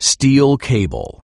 Steel cable.